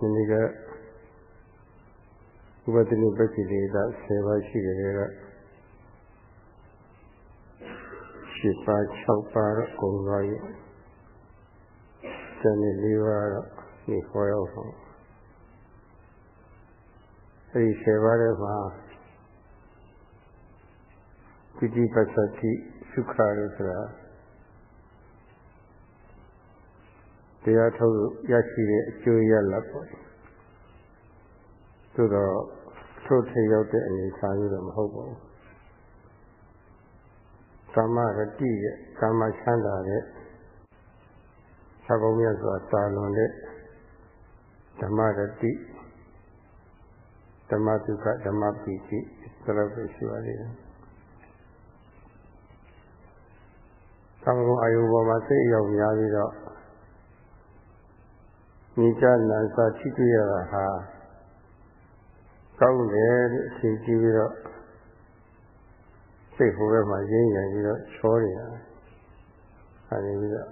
ဒီနေ့ကဥပဒိပက္ခိဒေတာ10ပါးရှိကြတယ်က10ပါး6ပါးတော့ကုန်သွားပြီ။ဇန်န၄ပါးတော့ဒီခေါ်ရောက်ဆုံးအဲဒီ10ပါးထဲမှာပိဋိပတ်သတိသုခလို့ဆိုတာ တရားထုတ်ရရှိတဲ့အကျိုးရလဒ်ပေါ့သို့တော့ထုတ်ထရောက်တဲ့အနေအထားမျိုးတော့မဟုတ်ပါဘူးကာမရတိရဲ့ကာမချမ်းသာတဲ့သဘောမြတ်စွာတာလွန်တဲ့ဓမ္မရတိဓမ္မဒုက္ခဓမ္မပိတိဒါလိုပဲရှိပါလိမ့်မယ်။ကာမဂုဏ်အာယုပေါ်မှာစိတ်အရောက်များပြီးတော့ ညီကြနံစာထိတွေ့ရတာဟာကောင်းတယ်လို့အချိန်ကြည့်ပြီးတော့စိတ်ဟိုဘက်မှာရင်းရပြီးတော့ချောနေတာအဲဒီပြီးတော့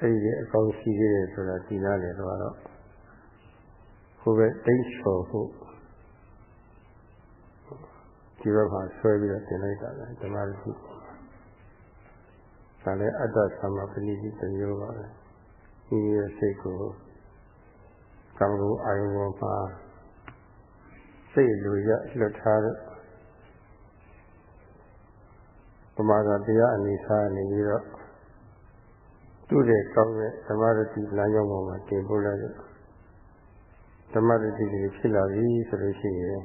အဲ့ဒီအကောင်းရှိသေးတယ်ဆိုတာဒီလားလေတော့ဟိုဘက်တိတ်ချော်ဖို့ဒီဘက်မှာဆွဲပြီးတော့တင်လိုက်တာလေဓမ္မရရှိဒါလည်းအတ္တသမပဏိတိတစ်မျိုးပါပဲ ဒီရဲ့စိတ်ကိုကောင်းလို့အာယုံပေါ်မှာစိတ်လိုရလွတ်ထားတဲ့ပမာဒတရားအနေစားနေပြီးတော့သူ့ရဲ့ကောင်းတဲ့ဓမ္မရတိလမ်းကြောင်းပေါ်မှာတင်ပို့လိုက်တဲ့ဓမ္မရတိတွေဖြစ်လာပြီဆိုလို့ရှိရင်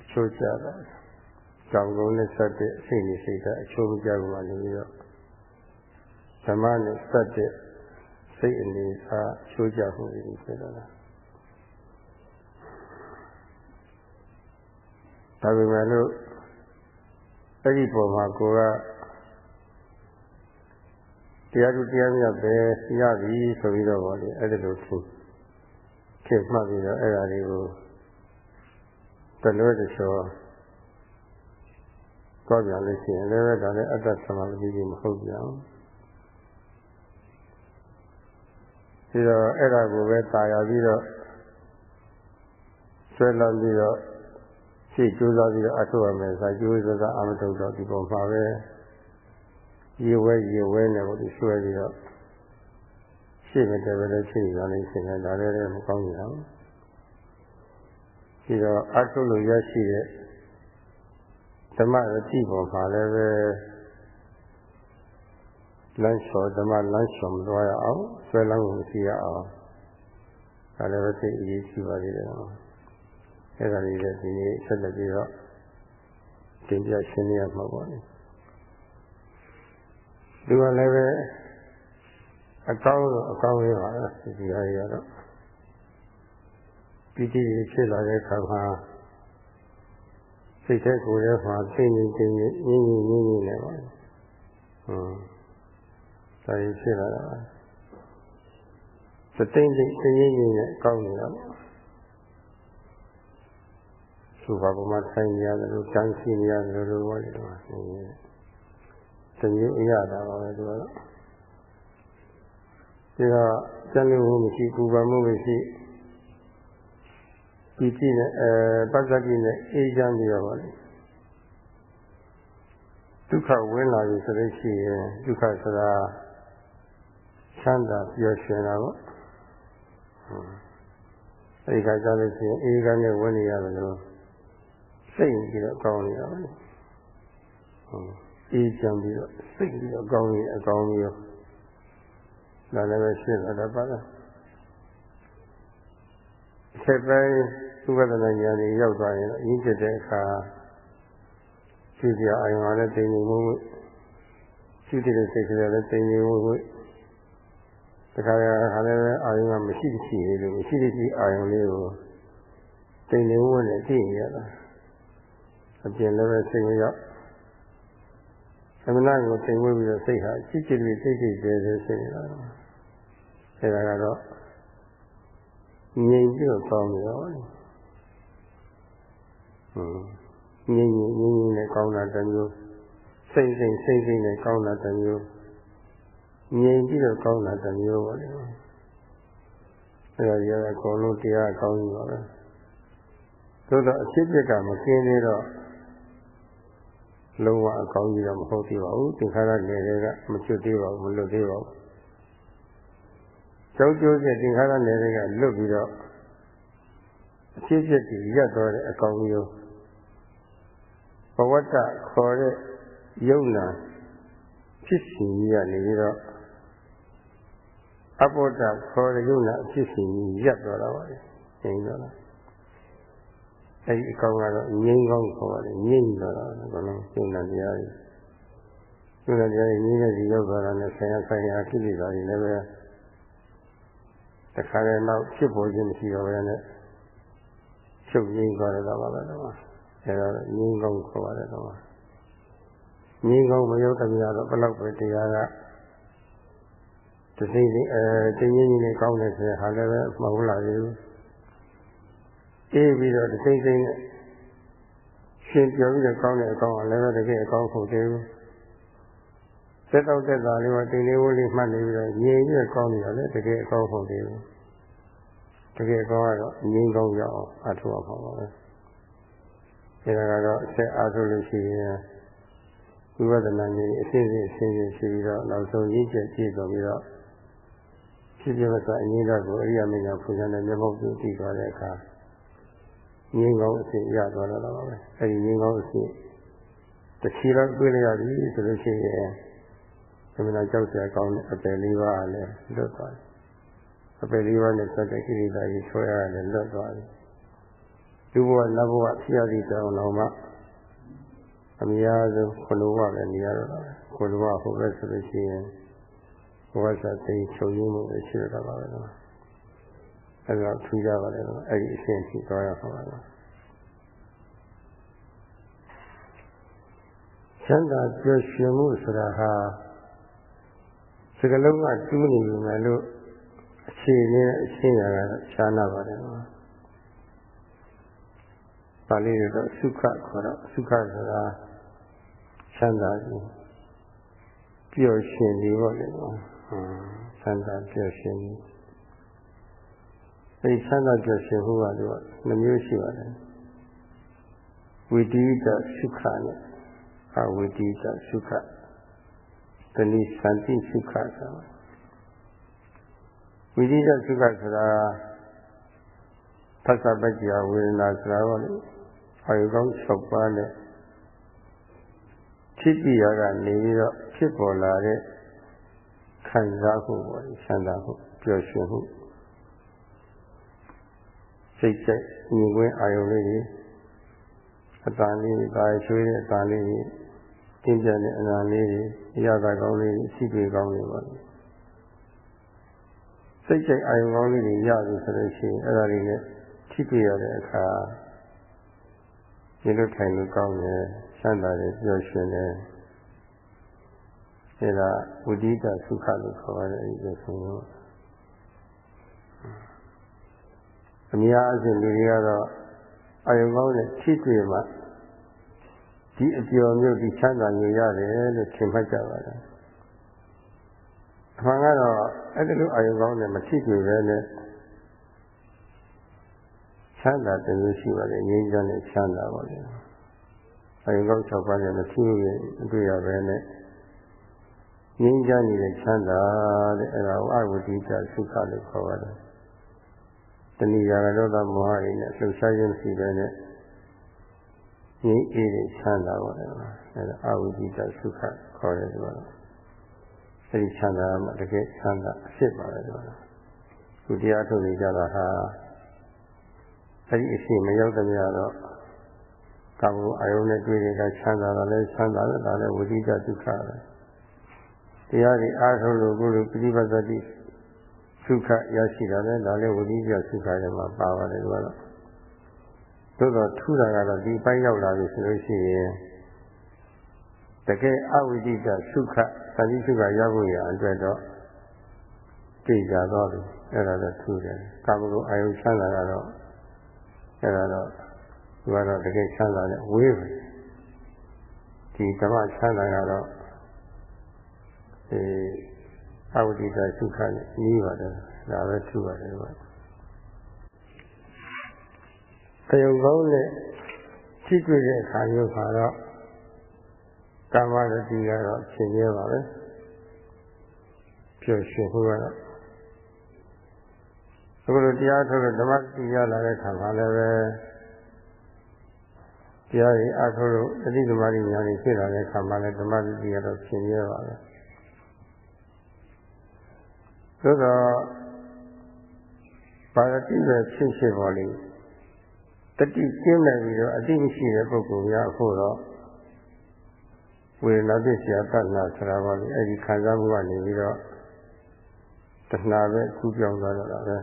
အချိုးကျတာကြောင်ကုန်နဲ့ဆက်တဲ့အစိတ်နဲ့စိတ်ကအချိုးမကျဘူးပါနေပြီးတော့ ဓမ္မနဲ့ဆက်တဲ့စိတ်အနေအားချိုးကြမှုတွေဖြစ်တော့တာဒါပေမဲ့လို့အဲ့ဒီပုံမှာကိုကတရားသူတရားမြတ်ပဲရပြီဆိုပြီးတော့ဗောလေအဲ့ဒါလိုသူဖြစ်မှတ်ပြီးတော့အဲ့ဒါလေးကိုတလွဲတချောကောက်ပြန်လို့ရှိရင်လည်းဒါလည်းအတ္တသမာဓိကြီးမဟုတ်ပြန်ဘူး ပြီးတော့အဲ့ဒါကိုပဲတာယာပြီးတော့ဆွဲလမ်းပြီးတော့ရှေ့ကျိုးစားပြီးတော့အထောက်အမယ်ဆိုကျိုးစားစားအမထုတ်တော့ဒီပုံမှာပဲရေဝဲရေဝဲနဲ့ကိုဆွဲပြီးတော့ရှေ့မတည်းပဲလည်းရှေ့ရလို့ရှိရင်ဒါလည်းမကောင်းကြဘူးပြီးတော့အထုတ်လို့ရရှိတဲ့ဓမ္မရတိပုံမှာလည်းပဲလမ်းလျှော်ဓမ္မလမ်းလျှော်မသွားရအောင် ဆွဲလမ်းကိုမရှိရအောင်ဒါလည်းပဲသိအရေးကြီးပါသေးတယ်အဲ့ဒါလေးလည်းဒီနေ့ဆက်လက်ပြီးတော့တင်ပြရှင်းပြရမှာပေါ့လေဒီကလည်းပဲအကောင်းဆုံးအကောင်းလေးပါပဲဒီဟာတွေကတော့ပီတိဖြစ်လာတဲ့အခါမှာစိတ်ထဲကိုယ်ထဲမှာသိနေသိနေငြင်းငြင်းငြင်းငြင်းနေပါဟုတ်ဒါကြီးဖြစ်လာတာ စတိမ့်စိတ်သိရင်ရင်နဲ့ကောင်းနေတာပေါ့သူဘာမှထိုင်နေရတယ်လို့တန်းစီနေရတယ်လို့ပြောတယ်တော့တမျိုးအရတာပါပဲသူကတော့ဒီကကျန်လို့မရှိပူပန်မှုမရှိဒီကြည့်နဲ့အဲပစ္စတိနဲ့အေးချမ်းပြီးတော့ပါလေဒုက္ခဝင်လာပြီဆိုလို့ရှိရင်ဒုက္ခဆိုတာချမ်းသာပျော်ရွှင်တာပေါ့ အဲဒီကကြားလို့ရှိရင်အေးကနဲ့ဝင်နေရတယ်လို့စိတ်ပြီးတော့ကောင်းနေတာပါအေးချမ်းပြီးတော့စိတ်ပြီးတော့ကောင်းနေအကောင်းပြီးတော့ဒါလည်းပဲရှင်းလာတော့ပါလားဆက်ပိုင်းသုဘဒနာဉာဏ်ကြီးရောက်သွားရင်အရင်ကျတဲ့အခါရှိကြအယုံအားနဲ့တင်နေမှုရှိတဲ့စိတ်ကလေးလည်းတင်နေမှု တခါရခါလည်းအာယုံကမရှိရှိလို့မရှိရှိအာယုံလေးကိုတင်နေမှုနဲ့ကြည့်ရတာအပြင်လည်းပဲစိတ်မရောက်သမဏကိုတင်ဝေးပြီးတော့စိတ်ဟာကြည့်ကြည့်ပြီးစိတ်ကြည့်ကြဲကြဲရှိနေတာအဲဒါကတော့ငြိမ်ပြီးတော့ကောင်းပြီရောဟွန်းငြိမ်ငြိမ်ငြိမ်ငြိမ်နဲ့ကောင်းတာတစ်မျိုးစိတ်စိတ်စိတ်စိတ်နဲ့ကောင်းတာတစ်မျိုး ငြိမ်ပြီးတော့ကောင်းတာတစ်မျိုးပါလေအဲဒါကြီးအကုန်လုံးတရားအကောင်းကြီးပါပဲသို့တော့အဖြစ်ပြက်ကမကင်းသေးတော့လုံးဝအကောင်းကြီးတော့မဟုတ်သေးပါဘူးသင်္ခါရနယ်တွေကမချွတ်သေးပါဘူးမလွတ်သေးပါဘူးကျောင်းကျိုးတဲ့သင်္ခါရနယ်တွေကလွတ်ပြီးတော့အဖြစ်ပြက်ကြီးရပ်သွားတဲ့အကောင်းမျိုးဘဝတ္တခေါ်တဲ့ယုံနာဖြစ်စီကြီးကနေပြီးတော့ အဘောဓခေါ်တဲ့ယုံနာအဖြစ်စီကြီးရပ်သွားတာပါလေငြိမ်းတော့လားအဲဒီအကောင်ကတော့ငြိမ်းကောင်းခေါ်ပါတယ်ငြိမ်းတော့တာဘယ်လိုယုံနာတရားကြီးယုံနာတရားကြီးငြိမ်းတဲ့ဒီရောက်သွားတာနဲ့ဆရာဆိုင်ရာကိလေသာတွေလည်းပဲတခါတည်းတော့ဖြစ်ပေါ်ခြင်းမရှိတော့ဘဲနဲ့ချုပ်ငြိမ်းသွားတယ်တော့ပါပဲတော့အဲဒါငြိမ်းကောင်းခေါ်ပါတယ်တော့ငြိမ်းကောင်းမရောက်တဲ့များတော့ဘယ်လောက်ပဲတရားက တသိသိအဲတင်းကြီးကြီးနဲ့ကောင်းတယ်ဆိုရင်ဟာလည်းပဲမဟုတ်လားဘူးအေးပြီးတော့တသိသိနဲ့ရှင်ပြောပြီးတော့ကောင်းတဲ့အကောင်းကလည်းပဲတကယ်အကောင်းဟုတ်သေးဘူးသက်တော့သက်သာလေးကတင်လေးဝလေးမှတ်နေပြီးတော့ငြိမ်ပြီးကောင်းနေတာလေတကယ်အကောင်းဟုတ်သေးဘူးတကယ်ကောင်းကတော့ငြိမ်ကောင်းရအောင်အထောက်အပံ့ပါပဲဒါကတော့အဆက်အားထုတ်လို့ရှိရင်ဝိပဿနာဉာဏ်အစစ်စစ်အစစ်စစ်ရှိပြီးတော့နောက်ဆုံးရည်ကျက်ကြည့်တော်ပြီးတော့ ဖြစ်ဖြစ်မစအငြင်းတော့ကိုအရိယာမင်းကဖူဇန်တဲ့မျက်မှောက်ပြုတည်သွားတဲ့အခါငြင်းကောင်းအစစ်ရသွားတော့ပါပဲအဲဒီငြင်းကောင်းအစစ်တချီတော့တွေ့ရပြီဆိုလို့ရှိရင်သမဏကြောက်စရာကောင်းတဲ့အပယ်လေးပါးလည်းလွတ်သွားတယ်အပယ်လေးပါးနဲ့ဆက်တဲ့ကိရိတာကြီးဆွဲရတယ်လွတ်သွားတယ်လူဘဝနတ်ဘဝဖြစ်ရသည့်တောင်တော်မှာအများဆုံးခလုံးဝလည်းနေရတော့တာခလုံးဝဟိုဘက်ဆိုလို့ရှိရင် ဘဝစာသိချုပ်ရင်းမှုရှိရတာပါပဲတော့အဲဒါထူးကြပါလေတော့အဲ့ဒီအရှင်းဖြစ်သွားရမှာပါတော့ချမ်းသာကြွရှင်မှုဆိုတာဟာစကလုံးကတူးနေပြီမယ်လို့အခြေနဲ့အရှင်းရတာရှားနာပါတယ်နော်ပါဠိတွေတော့သုခခေါ်တော့သုခဆိုတာချမ်းသာခြင်းပျော်ရွှင်ခြင်းပေါ့လေနော် ချမ်းသာပျော်ရွှင်ခြင်းအဲဒီချမ်းသာပျော်ရွှင်မှုကတော့နှမျိုးရှိပါတယ်ဝိတိတသုခနဲ့အဝိတိတသုခတဏိသန္တိသုခဆိုဝိတိတသုခဆိုတာသစ္စာပကြဝေဒနာဆိုတာပေါ့လေအာယုကောင်း6ပါးနဲ့ဖြစ်ပြရကနေပြီးတော့ဖြစ်ပေါ်လာတဲ့ ခံစားမှုပေါ့ဆန္ဒမှုပျော်ရွှင်မှုစိတ်စိတ်ညီဝင်းအာယုလေးကြီးအတန်လေးပါရွှေးတဲ့အတန်လေးကြီးတင်းပြတဲ့အနာလေးကြီးအရာသာကောင်းလေးကြီးရှိပေကောင်းလေးပေါ့စိတ်စိတ်အာယုကောင်းလေးကြီးရပြီဆိုလို့ရှိရင်အဲ့ဒါလေးနဲ့ထိတွေ့ရတဲ့အခါဒီလိုထိုင်လို့ကောင်းတယ်ချမ်းသာတယ်ပျော်ရွှင်တယ် အဲဒါဝိဒိတသုခလို့ခေါ်ရတယ်အဲဒီလိုဆိုတော့အများအစဉ်လူတွေကတော့အာယုံကောင်းတဲ့ထိတွေ့မှဒီအပျော်မျိုးဒီချမ်းသာမျိုးရတယ်လို့ထင်မှတ်ကြပါတယ်အမှန်ကတော့အဲ့ဒီလိုအာယုံကောင်းတဲ့မထိတွေ့ပဲနဲ့ချမ်းသာတမျိုးရှိပါတယ်ငြိမ်းချမ်းတဲ့ချမ်းသာပါလေအာယုံကောင်း၆ပါးနဲ့မထိတွေ့အတွေ့ရပဲနဲ့ ငြိမ်းချမ်းနေတဲ့ချမ်းသာတဲ့အဲ့ဒါကိုအဝတိတသုခလို့ခေါ်ပါတယ်တဏှာကဒေါသမောဟတွေနဲ့လှုပ်ရှားခြင်းရှိတဲ့နဲ့ငြိမ်းအေးတဲ့ချမ်းသာပါတယ်အဲ့ဒါအဝတိတသုခခေါ်တယ်ဆိုတော့အဲ့ဒီချမ်းသာမှာတကယ်ချမ်းသာအဖြစ်ပါပဲဆိုတော့ခုတရားထုတ်နေကြတာဟာအဲ့ဒီအရှိမရောက်တဲ့များတော့ကာမဂုဏ်အယုံနဲ့တွေ့တဲ့ကချမ်းသာတာလဲချမ်းသာတယ်ဒါလည်းဝိတိတဒုက္ခပဲ တရားတွေအားထုတ်လို့ကိုယ်လိုပြိပဿတိသုခရရှိတာလဲဒါလည်းဝိတိတသုခထဲမှာပါပါတယ်ကွာတော့သို့တော့ထူတာကတော့ဒီပိုင်းရောက်လာပြီဆိုလို့ရှိရင်တကယ်အဝိတိတသုခသတိသုခရဖို့ရအတွက်တော့သိကြတော့တယ်အဲ့ဒါတော့ထူတယ်ကာမဂုဏ်အာယုချမ်းသာကတော့အဲ့ဒါတော့သူကတော့တကယ်ချမ်းသာတဲ့ဝေးပဲဒီဓမ္မချမ်းသာကတော့ အဲအဝတိတသုခနဲ့နီးပါတယ်ဒါပဲထူပါတယ်ကွာအယုံကောင်းနဲ့ရှိတွေ့တဲ့အခါမျိုးမှာတော့ကာမရတိကတော့ရှင်ရဲပါပဲပြောရှင်ဖို့ကတော့အခုလိုတရားထုတ်လို့ဓမ္မတိရလာတဲ့ခါမှာလည်းပဲတရားကြီးအထုတ်လို့အတိဓမ္မတိညာကြီးဖြစ်လာတဲ့ခါမှာလည်းဓမ္မတိကတော့ရှင်ရဲပါပဲ သို့တော့ပါရတိပဲဖြစ်ဖြစ်ပါလိမ့်တတိကျင်းနိုင်ပြီးတော့အတိမရှိတဲ့ပုဂ္ဂိုလ်များအခုတော့ဝေဒနာပစ္စယတဏ္ဍဆိုတာပါလေအဲဒီခံစားမှုကနေပြီးတော့တဏှာပဲကူးပြောင်းသွားတော့တာပဲ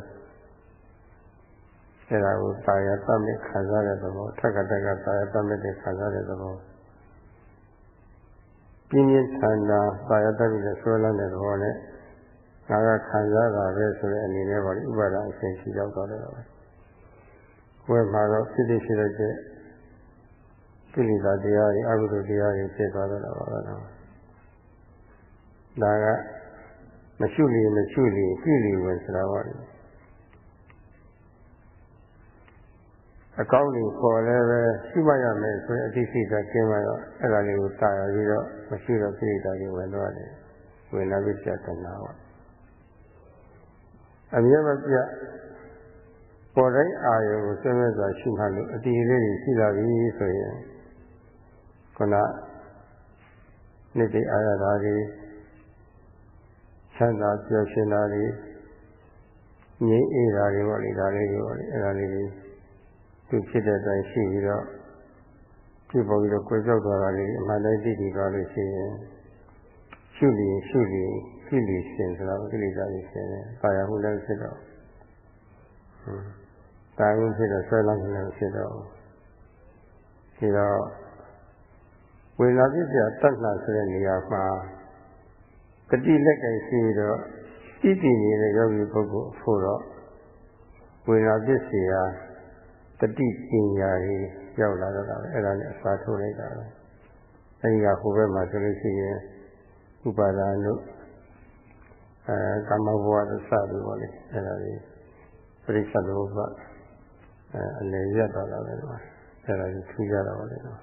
အဲဒါကိုသာယာတတ်မဲ့ခံစားတဲ့သဘောထက်ကတက်ကသာယာတတ်မဲ့တဲ့ခံစားတဲ့သဘောပြင်းပြင်းထန်ထန်သာယာတတ်ပြီးဆွဲလန်းတဲ့သဘောနဲ့ ငါကခံစားတာပဲဆိုတဲ့အနေနဲ့ပါလေဥပါဒအရှင်ရှိရောက်သွားတယ်ပဲဝဲမှာတော့ဖြစ်ဖြစ်ရှိလိုက်တဲ့ကိလေသာတရားတွေအကုသိုလ်တရားတွေဖြစ်သွားတော့တာပါပဲတော့ဒါကမရှိလေမရှိလေကြည့်လေပဲဆိုတာပါလေအကောင်းကြီးပေါ်လည်းပဲရှိမှရမယ်ဆိုရင်အသိစိတ်ကကျင်းမှတော့အဲ့ဒါလေးကိုတာရပြီးတော့မရှိတော့ကိလေသာတွေဝင်တော့တယ်ဝင်လာပြီးပြတ်တနာပါ အမြဲမပြတ်ပေါ်တိုင်းအာယုကိုစမ်းစွာရှိမှလို့အတီးလေးကြီးရှိလာပြီဆိုရင်ခုနနေ့တိအာရတာကြီးချမ်းသာပျော်ရွှင်တာကြီးငြိမ်းအေးတာတွေပေါ့လေဒါလေးတွေပေါ့လေအဲ့ဒါလေးတွေသူဖြစ်တဲ့အတိုင်းရှိပြီးတော့ဖြစ်ပေါ်ပြီးတော့ကိုယ်ကြောက်သွားတာလေးအမှန်တိုင်းသိတည်သွားလို့ရှိရင် ရှုလျင်ရှုလျင်ကိလေရှင်ဆိုတာကိလေသာကြီးရှင်တယ်။ပါရဟုလည်းဖြစ်တော့ဟွန်းတာယုဖြစ်တော့ဆွဲလန်းလည်းဖြစ်တော့ဒီတော့ဝေလာပြည့်စရာတတ်လှဆိုတဲ့နေရာမှာတတိလက်ကင်ရှိတော့ဣတိနေတဲ့ယောဂီပုဂ္ဂိုလ်ဖို့တော့ဝေလာပြည့်စရာတတိပညာကြီးရောက်လာတော့တာပဲအဲ့ဒါနဲ့အစားထိုးလိုက်တာပဲအဲဒီကဟိုဘက်မှာဆိုလို့ရှိရင် ဥပါဒာလို့အဲကာမဘဝသစပြီးပေါ့လေအဲ့ဒါလေးပရိစ္ဆေသမုပ္ပါအဲအလေရက်တော့တာပဲအဲ့ဒါကြီးထူးကြတော့လေတော့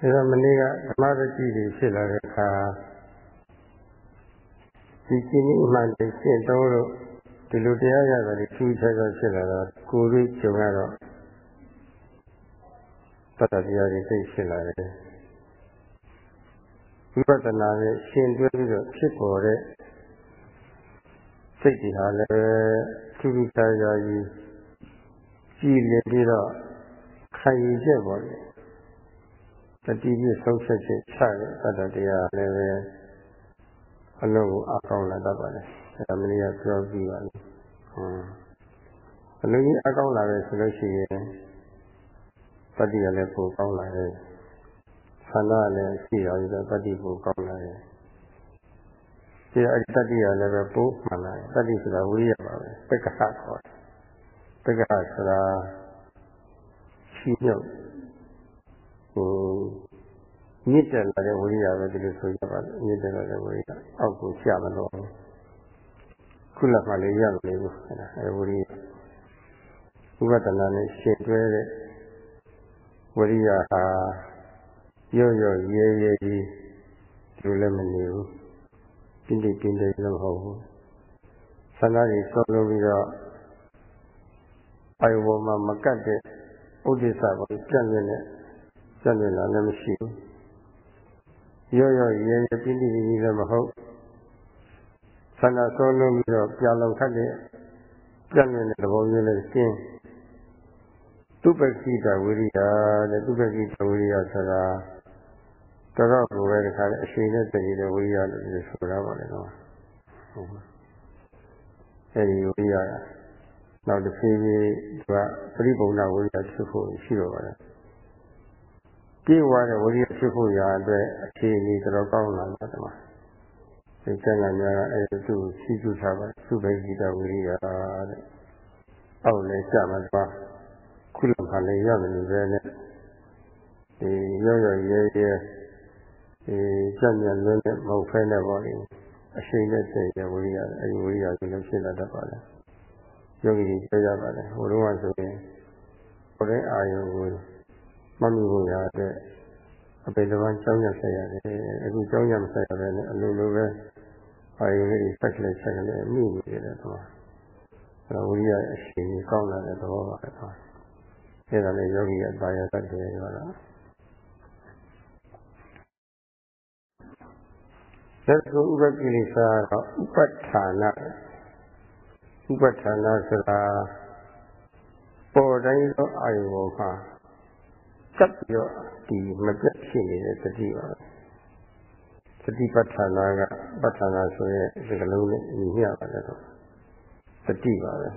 အဲဒါမနေ့ကဓမ္မရတိတွေဖြစ်လာတဲ့အခါဒီကိနိမှန်တဲ့ရှင်းတော့လို့ဒီလိုတရားရတယ်ထူးခြားခြားဖြစ်လာတော့ကိုယ်ကြီးကြုံရတော့တတတရားတွေသိဖြစ်လာတယ် ဝိပဿနာနဲ့ရှင်တွဲပြီးတော့ဖြစ်ပေါ်တဲ့စိတ်တွေဟာလည်းထူးထူးခြားခြားကြီးကြည်လင်ပြီးတော့ခံယူချက်ပေါ်တယ်တတိပြဆုံးဖြတ်ချက်ချတဲ့တတတရားလည်းပဲအလုံးကိုအကောင်းလာတတ်ပါတယ်အဲဒါမင်းကပြောပြီးပါလိမ့်ဟုတ်အလုံးကြီးအကောင်းလာတယ်ဆိုလို့ရှိရင်တတိကလည်းပိုကောင်းလာတယ် ဆန္ဒလည်းရှိတော်ပြီးတော့တတိကိုကောင်းလာတယ်။ဒီအတ္တိရလည်းပဲပိုးမှန်လာတယ်။တတိဆိုတာဝိရိယပါပဲ။ပက္ခဟခေါ်တယ်။ပက္ခဟဆိုတာရှိမြုပ်ဟိုမြင့်တက်လာတဲ့ဝိရိယပဲဒီလိုဆိုရပါတယ်။မြင့်တက်လာတဲ့ဝိရိယအောက်ကိုကျမလို့ခုလက်မှလည်းရမလို့ဘူး။အဲဝိရိယဥပဒနာနဲ့ရှင်တွဲတဲ့ဝိရိယဟာ ရော့ရော့ရဲရဲကြီးလူလည်းမနေဘူးပြင်းပြင်းပြင်းပြင်းလည်းမဟုတ်ဘူးဆန္ဒကြီးစောလို့ပြီးတော့အာယုဘောမှာမကတ်တဲ့ဥဒိစ္စကိုပြန့်နေတယ်ပြန့်နေတာလည်းမရှိဘူးရော့ရော့ရဲရဲပြင်းပြင်းပြင်းလည်းမဟုတ်ဆန္ဒစောလို့ပြီးတော့ပြောင်းလုံခတ်တဲ့ပြန့်နေတဲ့သဘောမျိုးနဲ့ရှင်းသူပက္ခိတဝိရိယတဲ့သူပက္ခိတဝိရိယဆိုတာ တော်တော့ကိုပဲတခါလေအရှိန်နဲ့တည်တဲ့ဝိရိယလို့ဆိုတာပါလေနော်ဟုတ်အဲဒီဝိရိယနောက်တစ်ဖြည်းဖြည်းသူကပရိပုံနာဝိရိယဖြစ်ဖို့ရှိတော့ပါတယ်ပြေဝါတဲ့ဝိရိယဖြစ်ဖို့ရာအတွက်အခြေအနေတော်ကောင်းလာတာတမဒီကျန်လာများကအဲသူ့ရှိစုထားပါသုဘိကိတဝိရိယတဲ့အောက်လည်းကြမှာသွားခုလုံခါလည်းရမယ်လို့ပဲနဲ့ဒီရောရောရဲရဲ ဒီကြံ့ကြံ့လွန်းတဲ့မဟုတ်ဖဲနဲ့ပေါ့လေအရှိန်နဲ့စိတ်ရဝိရိယအဲဒီဝိရိယကိုလည်းဖြစ်လာတတ်ပါလားယောဂီတွေပြောကြပါတယ်ဟိုတုန်းကဆိုရင်ကိုယ်တဲ့အာယုကိုမှတ်မိဖို့ရတဲ့အပေတစ်ပန်းကြောင်းရဆက်ရတယ်အခုကြောင်းရမဆက်ရပဲနဲ့အလိုလိုပဲအာယုလေးစက်ကလေးဆက်ကလေးမိနေတယ်တော့အဲဝိရိယအရှိန်ကောင်းလာတဲ့သဘောပါပဲတော့အဲဒါလည်းယောဂီရဲ့တာယာတတ်တယ်ပြောတာ သက်ကုဥပကိလေသာတော့ဥပဋ္ဌာနဥပဋ္ဌာနဆိုတာပေါ်တိုင်းသောအာယုဘောမှာစပ်ပြီးတော့ဒီမပြတ်ဖြစ်နေတဲ့တတိပါတတိပဋ္ဌာနာကပဋ္ဌာနာဆိုရဲဒီကလုံးနဲ့ညီမျှပါတယ်တော့တတိပါပဲ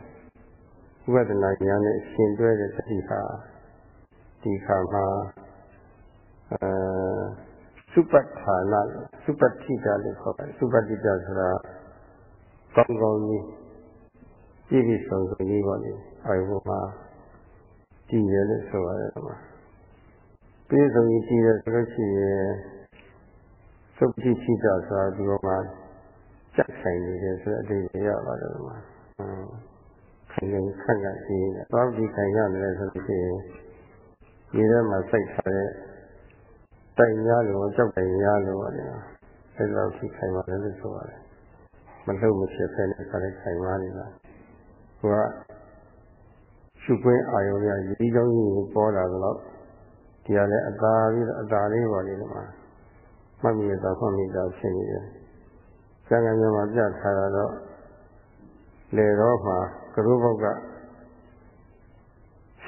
ဝိပဿနာဉာဏ်နဲ့ရှင်တွဲတဲ့တတိဟာဒီခါမှာအဲ စုပဋ္ဌာနာစုပဋ္ဌိတလို့ခေါ်ပါတယ်စုပဋ္ဌိတဆိုတာကောင်းကောင်းကြီးပြည့်ပြည့်စုံစုံကြီးပါလေအာယုမှာကြည်ရလို့ဆိုရတယ်ကွာပြည့်စုံကြီးကြည်ရဆိုလို့ရှိရင်စုပဋ္ဌိရှိတာဆိုတာဒီပေါ်မှာစက်ဆိုင်နေတယ်ဆိုတဲ့အတိတ်ရပါတယ်ကွာခိုင်ခိုင်ခန့်ခန့်ကြည့်နေတော့ဒီခိုင်ရတယ်ဆိုလို့ရှိရင်ဒီထဲမှာစိုက်ထားတဲ့ တိုင်များလို့ကြောက်တိုင်များလို့ပါတယ်အဲလိုရှိခိုင်ပါတယ်လို့ဆိုပါတယ်မလို့မဖြစ်ဖဲနဲ့ခါလေးခိုင်ပါနေလားဟိုကရှုခွင့်အာယုံရရေကြောင်းကြီးပေါ်လာတော့ဒီကလည်းအသာပြီးအသာလေးပေါ်နေတယ်မှာမှတ်မိရတော့မှတ်မိတော့ဖြစ်နေတယ်။ကျန်ကံမှာပြထားတာတော့လေတော့မှာကရုဘုတ်ကရှ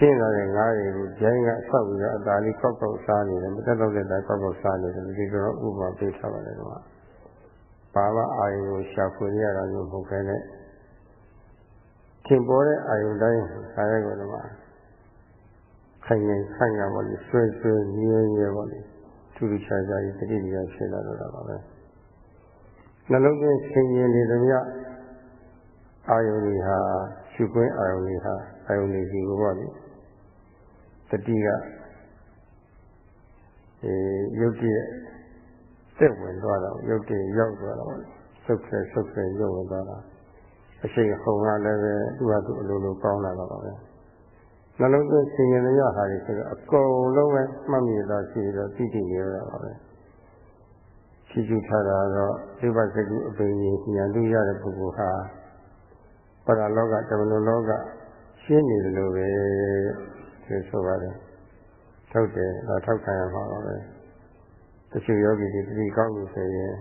င်းလာတဲ့ငါးတွေကိုဂျိုင်းကဆောက်ပြီးတော့အသာလေးကောက်ကောက်စားနေတယ်မတက်တော့တဲ့တိုင်ကောက်ကောက်စားနေတယ်ဒီတော့ဥပမာပေးထားပါတယ်ကွာဘာမှအာယုကိုရှာဖွေရတာမျိုးမဟုတ်ခဲနဲ့ထင်ပေါ်တဲ့အာယုတိုင်းခါရဲကိုတော့ခိုင်နေခိုင်ရပါလိဆွဲဆွဲညည်းညည်းပါလိထူးထူးခြားခြားကြီးတတိယဖြစ်လာတော့တာပါပဲနှလုံးသွင်းဆင်ញင်နေသမျှအာယုတွေဟာရှုခွင့်အာယုတွေဟာအာယုတွေရှိကိုပါလိ တတိကအဲယုတ်တည်းတက်ဝင်သွားတော့ယုတ်တည်းရောက်သွားတော့ဆုတ်ခဲဆုတ်ခဲရုပ်ဝင်သွားတာအရှိန်ခုံကလည်းပဲသူ့ဟာသူ့အလိုလိုကောင်းလာတော့ပါပဲနှလုံးသွင်းဆင်ញင်ရဟာတွေဆိုတော့အကုန်လုံးပဲမှတ်မိတော့ရှိတော့သိသိနေရတာပါပဲရှိရှိထားတာတော့ဒီဘစကုအပင်ကြီးဉာဏ်တူရတဲ့ပုဂ္ဂိုလ်ဟာပရလောကတမန်လောကရှင်းနေတယ်လို့ပဲ ဆိုဆိုပါတယ်ထုတ်တယ်တော့ထောက်ခံရမှာပါပဲတချို့ယောဂီတွေတတိကောင်းလို့ဆိုရင်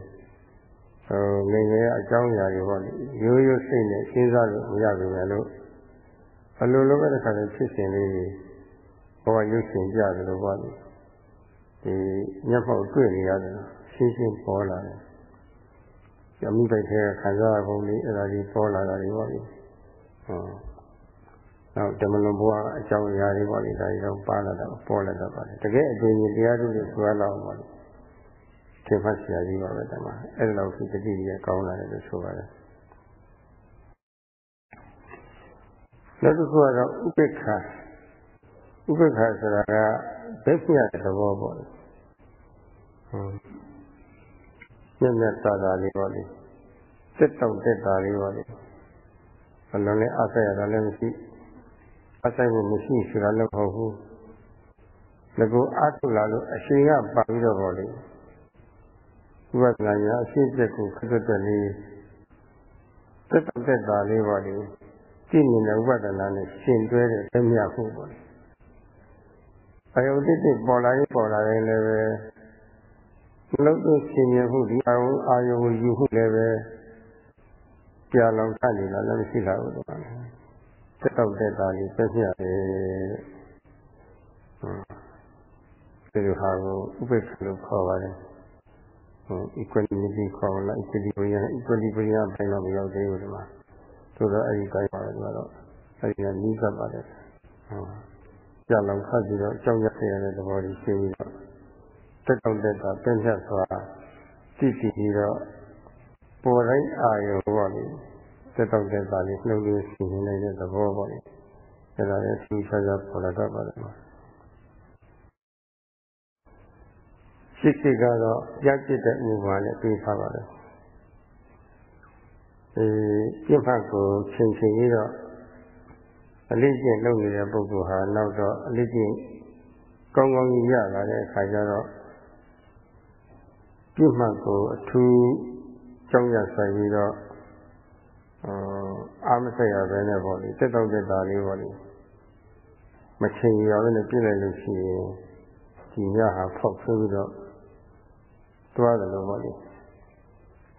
ဟိုငငယ်အကြောင်းအရာတွေပေါ့လေရိုးရိုးစိတ်နဲ့စဉ်းစားလို့မရဘူးလေလို့အလိုလိုပဲတစ်ခါတည်းဖြစ်စဉ်လေးတွေဘဝရုပ်ရှင်ကြတယ်လို့ပေါ့လေဒီမျက်မှောက်တွေ့နေရတယ်ရှင်းရှင်းပေါ်လာတယ်အမှုတိုက်တဲ့ခံစားပုံလေးအဲ့ဒါကြီးပေါ်လာတာတွေပေါ့လေဟုတ် နောက်ဓမ္မလွန်ဘဝအကြောင်းအရာတွေပေါ့လေဒါတွေတော့ပါလာတော့ပေါ်လာတော့ပါတယ်တကယ်အပြင်ကြီးတရားတို့ကိုဆွဲလောက်ပါလေသင်္ဖတ်ဆရာကြီးပါပဲတမအဲ့ဒါလောက်ဒီတတိကြီးကောင်းလာတယ်လို့ဆိုပါတယ်နောက်တစ်ခုကတော့ဥပေက္ခဥပေက္ခဆိုတာကဒိဋ္ဌိရတဲ့သဘောပေါ့လေဟုတ်မျက်မျက်သာသာလေးပေါ့လေတက်တောင့်တက်တာလေးပေါ့လေဘလုံးနဲ့အဆက်ရတာလည်းမရှိ အဆိုင်မှုမရှိဆိုတာလည်းမဟုတ်ဘူးငကိုအားထုတ်လာလို့အရှင်ကပါပြီးတော့ပေါ့လေဝိပဿနာညာအရှိချက်ကိုခက်တက်လေးတက်တောင့်တက်တာလေးပေါ့လေကြည့်နေတဲ့ဥပဒနာနဲ့ရှင်တွဲတဲ့လက်မြတ်ဖို့ပေါ့လေအယုဒိတိပေါ်လာရင်ပေါ်လာရင်လည်းပဲလုံးသွင်းရှင်မြင်မှုဒီအာယုအာယုကိုယူမှုလည်းပဲကြာလောင်ထနေတာလည်းမရှိတာဘူးတော့ တက်တော့တက်တာလေးပြည့်ပြတယ်ဒီလိုဟာကိုဥပိ္ပခလို့ခေါ်ပါတယ်ဟို equanimity ခေါ်လား equilibrium equilibrium ဘယ်တော့မရောက်သေးဘူးဒီမှာဆိုတော့အဲ့ဒီတိုင်းပါတယ်ဒီကတော့အဲ့ဒီကနီးကပ်ပါတယ်ဟုတ်ကြာလောင်ခတ်ပြီးတော့ကြောက်ရွံ့ရတဲ့သဘောကြီးရှင်းပြီးတော့တက်တော့တက်တာပြင်းပြစွာသိတည်ပြီးတော့ပေါ်တိုင်းအာယုပေါ့လေ တက်တော့တက်တာလေးနှုတ်လေးရှင်းနေတဲ့သဘောပေါ့လေအဲ့ဒါလည်းသူချာချာပေါ်လာတော့ပါတယ်ရှိရှိကတော့ရကျစ်တဲ့ဥပမာနဲ့ပြီးထားပါတယ်အဲပြင့်ဖတ်ကိုချိန်ချိန်ပြီးတော့အလေးကျင့်လုပ်နေတဲ့ပုဂ္ဂိုလ်ဟာနောက်တော့အလေးကျင့်ကောင်းကောင်းကြီးရလာတဲ့အခါကျတော့ပြစ်မှတ်ကိုအထူးကြောင်းရဆိုင်ပြီးတော့ အာမဆက်ရပဲနဲ့ပေါ့လေတက်တော့တက်တာလေးပေါ့လေမချိန်ရဘဲနဲ့ပြည့်လိုက်လို့ရှိရင်ဒီညဟာဖောက်ဆိုးပြီးတော့တွားတယ်လို့ပေါ့လေ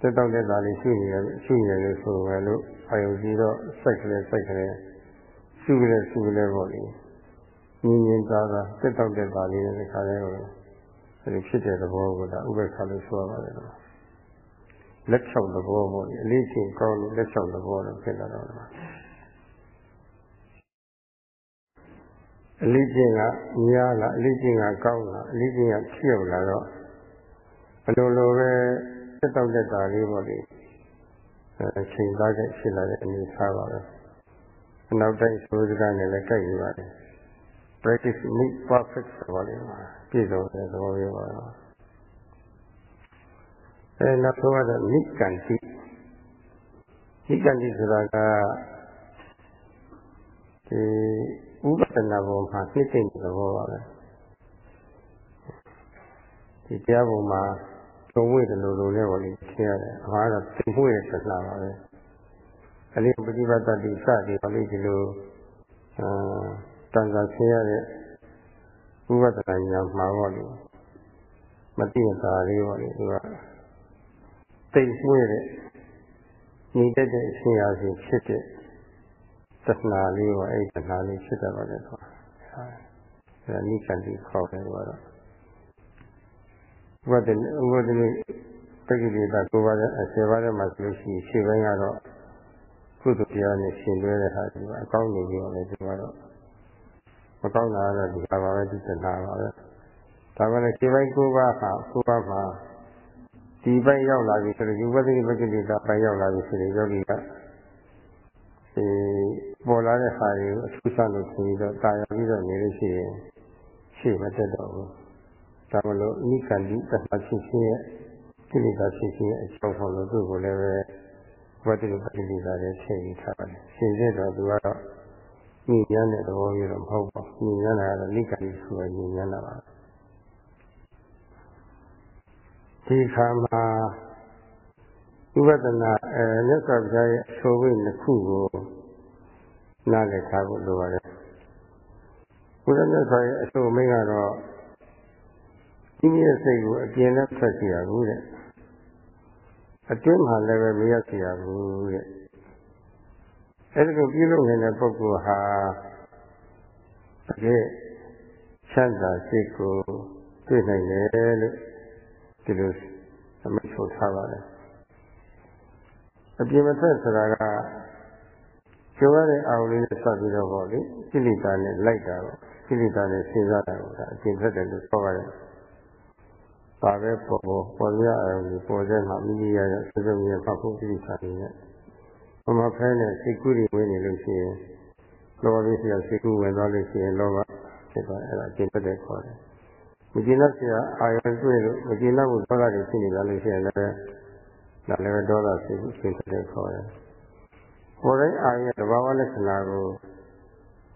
တက်တော့တက်တာလေးရှိနေတယ်ရှိနေတယ်ဆိုပဲလို့အာယုကြီးတော့စိုက်ကလေးစိုက်ကလေးရှုကလေးရှုကလေးပေါ့လေငင်းငင်းသားသားတက်တော့တက်တာလေးနဲ့ခါလေးကိုအဲဒီဖြစ်တဲ့သဘောကိုဒါဥပ္ပခါလို့ဆိုရပါတယ်ကွာ လက်ချောက်သဘောပေါ့လေအလေးချိန်ကောင်းလို့လက်ချောက်သဘောတော့ဖြစ်လာတော့တယ်အလေးချိန်ကများလားအလေးချိန်ကကောင်းလားအလေးချိန်ကဖြည့်လာတော့ဘယ်လိုလိုပဲတက်တော့တက်တာလေးပေါ့လေအချိန်သားတဲ့ဖြစ်လာတဲ့အနေအထားပါပဲအနောက်တိုင်းဆိုစကားနဲ့လည်းကြိုက်နေပါတယ် practice make perfect ဆိုပါလိမ့်မယ်ပြည့်စုံတဲ့သဘောမျိုးပါတော့ အဲနောက်ဆုံးကတော့နိကန္တိနိကန္တိဆိုတာကဒီဥပဒနာပေါ်မှာနှိမ့်တဲ့သဘောပါပဲဒီတရားပေါ်မှာကြုံဝေတယ်လို့လို့လည်းပေါ့လေရှင်းရတယ်အမှားတော့သိမှုရဲ့သစ္စာပါပဲအလေးပฏิပတ်တတိစသည်ပါလိဒီလိုအာတန်ခါဆင်းရတဲ့ဥပဒနာညာမှာပေါ့လေမသိတာလေးပေါ့လေသူက တိတ်မွေးတဲ့ညီတတ်တဲ့အရှင်ရာစီဖြစ်တဲ့သစ္စာလေးပေါ့အဲ့ဒီသစ္စာလေးဖြစ်တတ်ပါတယ်ကွာအဲနိကန္တိခေါ်တယ်ကတော့ဥပဒေဥပဒေတက္ကိတိတာကိုပါတဲ့အစေပါတဲ့မှာဆိုလို့ရှိရင်ရှေ့ပိုင်းကတော့ကုသတရားနဲ့ရှင်တွဲတဲ့ဟာဒီကအကောင်းနေပြီးတော့လည်းဒီကတော့မကောင်းတာကတော့ဒီပါပါပဲဒီသစ္စာပါပဲဒါမှလည်းရှေ့ပိုင်းကိုပါဟာကိုပါမှာ ဒီဘက်ရောက်လာပြီဆိုတော့ယူဝသိပက္ခိတဘက်ရောက်လာပြီဆိုရင်ယောဂီကဒီပေါ်လာတဲ့ဟာတွေကိုအထူးဆောင်လို့ဆိုပြီးတော့တာယာပြီးတော့နေလို့ရှိရင်ရှေ့မတက်တော့ဘူးဒါမလို့နိကန္တိတမဖြစ်ခြင်းရဲ့ကိလေသာဖြစ်ခြင်းရဲ့အကြောင်းဆောင်လို့သူ့ကိုလည်းပဲဝတ္တိပက္ခိတလည်းထည့်ပြီးထားတယ်ရှင်စစ်တော့သူကတော့ညဉ့်ညမ်းတဲ့သဘောမျိုးတော့မဟုတ်ပါဘူးညဉ့်ညမ်းတာကတော့နိကန္တိဆိုရညဉ့်ညမ်းတာပါ ဒီခါမှာဥပဒနာအဲမြတ်စွာဘုရားရဲ့အဆိုဝိနှစ်ခုကိုနားလည်ထားဖို့လိုပါတယ်ဘုရားမြတ်စွာရဲ့အဆိုမိန်ကတော့ဒီရဲ့စိတ်ကိုအပြင်းနဲ့ထွက်စီရဘူးတဲ့အတွင်းမှာလည်းပဲမရစီရဘူးတဲ့အဲဒီလိုပြုလုပ်နေတဲ့ပုဂ္ဂိုလ်ဟာတကယ်ချမ်းသာစိတ်ကိုတွေ့နိုင်တယ်လို့ ဒီလိုအမိတ်ဆိုထားပါတယ်အပြင်မထွက်ဆိုတာကကျိုးရတဲ့အာရုံလေးနဲ့ဆက်ပြီးတော့ပေါ့လေကိလေသာနဲ့လိုက်တာပေါ့ကိလေသာနဲ့စဉ်းစားတာပေါ့ဒါအပြင်ထွက်တယ်လို့ပြောပါတယ်ပါပဲပေါ်ပေါ်ပေါ်ရအာရုံကိုပေါ်တဲ့မှာမိမိရရစစမြဲဖတ်ဖို့ကိလေသာတွေနဲ့ဘမဖဲနဲ့စိတ်ကူးတွေဝင်နေလို့ရှိရင်လောဘလေးစီကစိတ်ကူးဝင်သွားလို့ရှိရင်လောဘဖြစ်သွားအဲ့ဒါအကျင့်တက်တဲ့ခေါ်တယ် မကျေနပ်စရာအာရုံတွေ့လို့မကျေနပ်ဘူးဒေါသတွေဖြစ်နေကြလို့ရှိရင်လည်းဒါလည်းဒေါသစိတ်ကိုရှင်းတဲ့ခေါ်တယ်။ကိုယ်တိုင်းအာရုံရဲ့တဘာဝလက္ခဏာကို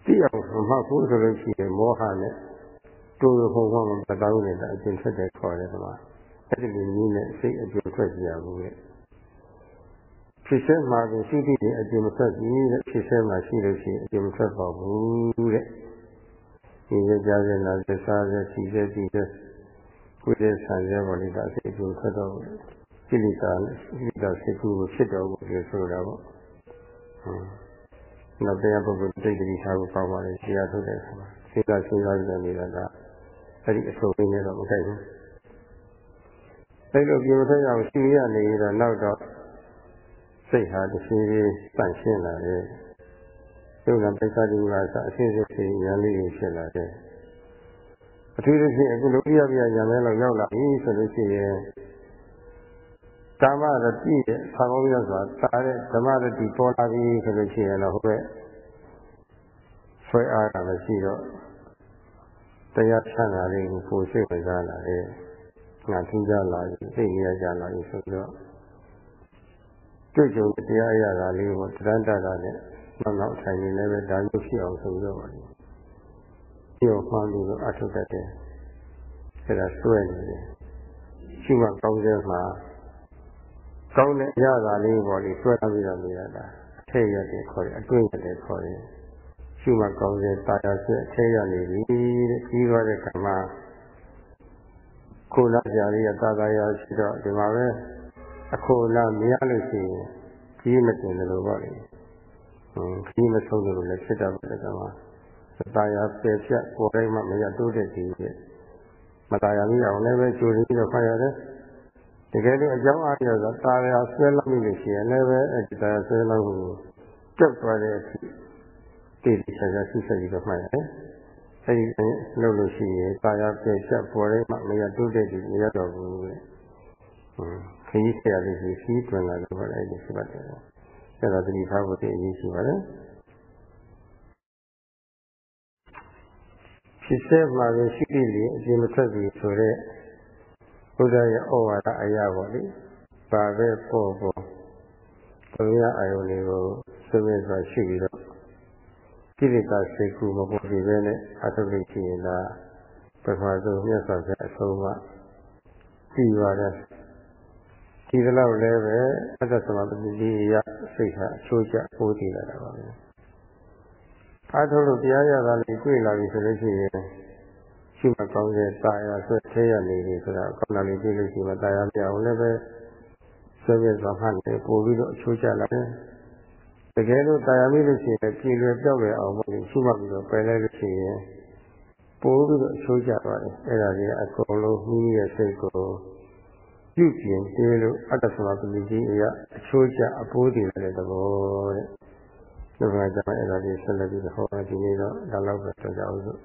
သိအောင်မှတ်ဖို့ဆိုလို့ရှိရင်မောဟနဲ့တူရဖို့မှမတောင်းနေတာအကျင့်ထွက်တဲ့ခေါ်တယ်ကွာ။အဲ့ဒီလိုနည်းနဲ့စိတ်အကျင့်ထွက်ကြရဘူးလေ။ဖြစ်စဲမှာကိုရှိသည့်အကျင့်မထွက်ဘူးတဲ့ဖြစ်စဲမှာရှိလို့ရှိရင်အကျင့်မထွက်ပါဘူးတဲ့။ ဒီရကြတဲ့နာသစ္စာရဲ့စီစေစီစေကုသဆံရဲပေါ်လိတာစိတ်ကိုထွက်တော့ကိလေသာနဲ့ကိလေသာစိတ်ကူကိုဖြစ်တော့ဘူးလို့ဆိုတာပေါ့။ဟုတ်။နောက်တရားပုဂ္ဂိုလ်တိတ်တိထားဖို့ပေါပါလေတရားထုတ်တဲ့အခါမှာစိတ်ကစဉ်းစားကြနေတာကအဲ့ဒီအဆုံးရင်းနဲ့တော့မကိုက်ဘူး။အဲ့လိုပြောထွက်အောင်ရှိရနေတော့နောက်တော့စိတ်ဟာတစ်ဖြည်းဖြည်းတန့်ရှင်းလာတယ်။ ယုံနာပိဿတိဝါစအစစ်စစ်ဖြစ်ဉာဏ်လေးတွေဖြစ်လာတယ်အထူးသဖြင့်အခုလိုပြရပြဉာဏ်မဲလောက်ရောက်လာပြီဆိုလို့ရှိရင်ကာမရတိရဲ့ဆောင်းရဆိုတာတာတဲ့ဓမ္မရတိပေါ်လာပြီဆိုလို့ရှိရင်တော့ဟုတ်ရဲ့ဆွဲအားတာမရှိတော့တရားချမ်းသာလေးကိုကိုစိတ်ဝင်စားလာတယ်ငါထူးကြလာပြီသိနေရကြလာပြီဆိုတော့တွေ့ကြုံတရားရတာလေးကိုတရန္တတာနဲ့ နောက်နောက်ထိုင်နေလည်းပဲဒါမျိုးဖြစ်အောင်ဆိုပြီးတော့ပါလေပြောမှန်းပြီးတော့အထုတတ်တယ်အဲဒါစွဲနေတယ်ရှိမှကောင်းတဲ့မှာကောင်းတဲ့အရာသာလေးပေါ်လေစွဲပြီးတော့နေရတာအထက်ရတယ်ခေါ်တယ်အတွင်းရတယ်ခေါ်တယ်ရှိမှကောင်းတဲ့တာယာဆွဲအထက်ရနေပြီတဲ့ပြီးသွားတဲ့ခါမှာကိုလာကြလေးရတာသာယာရှိတော့ဒီမှာပဲအခုလာမရလို့ရှိရင်ကြီးမတင်တယ်လို့ပေါ့လေ ခကြီးမဆုံးတယ်လို့လည်းဖြစ်တတ်ပါတယ်ကွာ။တာယာပယ်ဖြတ်ကိုယ်တိုင်းမှမရတိုးတဲ့ဒီရဲ့မတာယာမိအောင်လည်းပဲကြိုပြီးတော့ဖတ်ရတယ်။တကယ်လို့အကြောင်းအားဖြင့်ဆိုတာယာဆွဲလောက်မိလို့ရှိရင်လည်းပဲအဲဒီတာယာဆွဲလောက်ကိုကြောက်သွားတဲ့အထိတည်တည်ချာချာဆုဆက်ပြီးတော့မှတ်ရတယ်။အဲဒီလုပ်လို့ရှိရင်တာယာပယ်ဖြတ်ပေါ်တိုင်းမှမရတိုးတဲ့ဒီမရတော့ဘူးလေ။ဟွန်းခကြီးဆရာလေးကြီးခကြီးတွင်လာတော့လည်းဒီရှိပါတယ်။ အဲ့ဒါသတိထားဖို့သိအရေးရှိပါတယ်ဖြစ်စေမှာပဲရှိလိလေအပြင်မထွက်ပြီဆိုတော့ဘုရားရဲ့ဩဝါဒအရာပေါ့လေပါပဲပေါ်ပေါ်ဘုရားအာယုန်လေးကိုဆွေးနွေးစွာရှိပြီးတော့ကိလေသာစိတ်ကူမပေါ်ပြီပဲနဲ့အထုလိရှိရင်ဒါပထမဆုံးမြတ်စွာဘုရားအဆုံးအမပြီးပါတယ် ဒီလောက်လည်းပဲအတ္တသမပတိကြီးရစိတ်ဟာအချိုးကျပိုးတည်လာတာပါပဲအားထုတ်လို့တရားရတာလေးတွေ့လာပြီဆိုလို့ရှိရင်ရှိမှကောင်းတဲ့တာယာဆွဲထဲရနေပြီဆိုတာကောင်းတာလေးတွေ့လို့ရှိမှတာယာပြအောင်လည်းပဲဆွဲပြသွားမှလည်းပို့ပြီးတော့အချိုးကျလာတယ်တကယ်လို့တာယာမိလို့ရှိရင်ပြည်လွယ်ပြောက်လွယ်အောင်ပေါ့လေရှိမှပြီးတော့ပယ်လိုက်လို့ရှိရင်ပို့ပြီးတော့အချိုးကျသွားတယ်အဲ့ဒါကြီးအကုန်လုံးမိမိရဲ့စိတ်ကို ပြုပြင်သေးလို့အတ္တသမပတိကြီးအရာအချိုးကျအပိုးတည်တဲ့သဘောတဲ့။ဒီမှာကျတော့အဲ့ဒါလေးဆက်လက်ပြီးဟောဒီနေ့တော့ဒါလောက်ပဲပြောကြအောင်စို့။